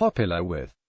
popular with.